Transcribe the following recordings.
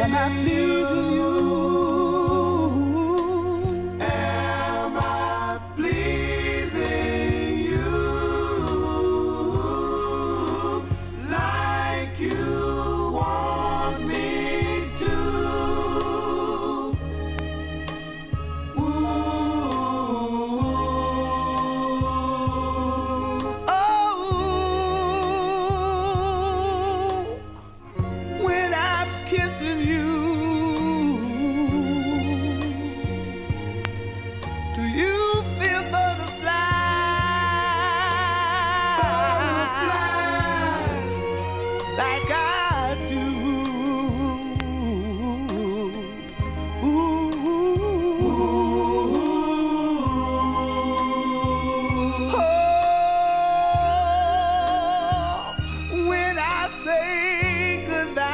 and I plead say goodbye.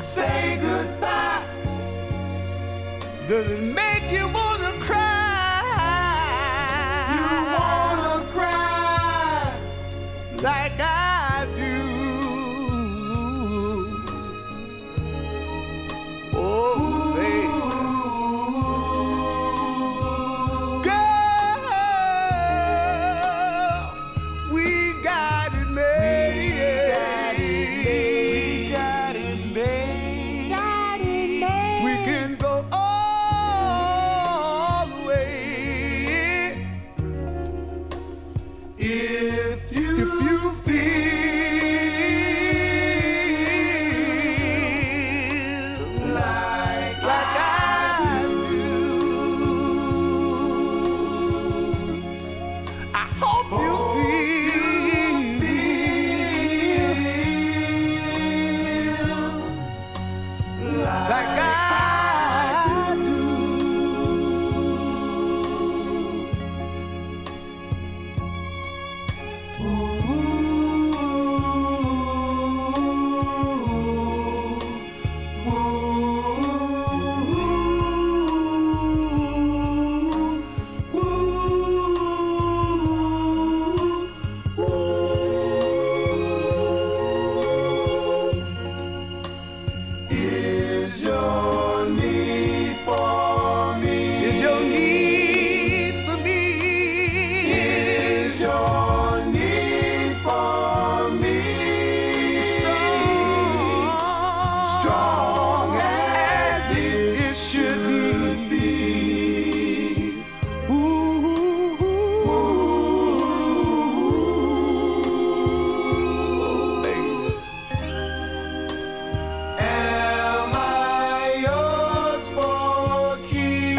Say goodbye. Does it make you wanna cry? You wanna cry like I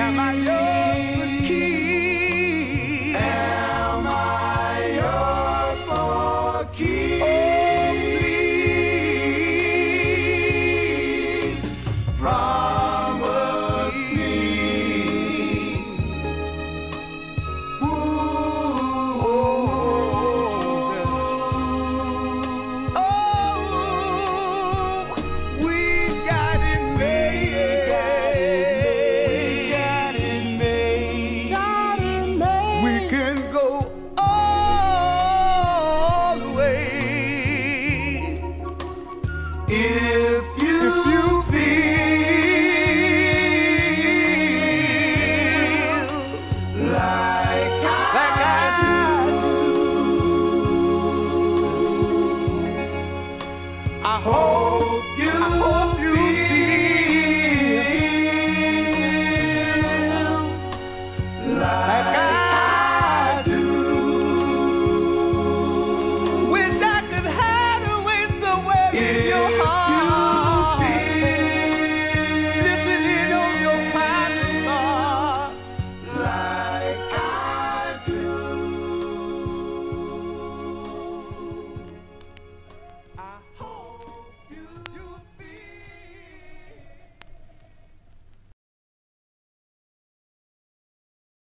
about you. give you heart.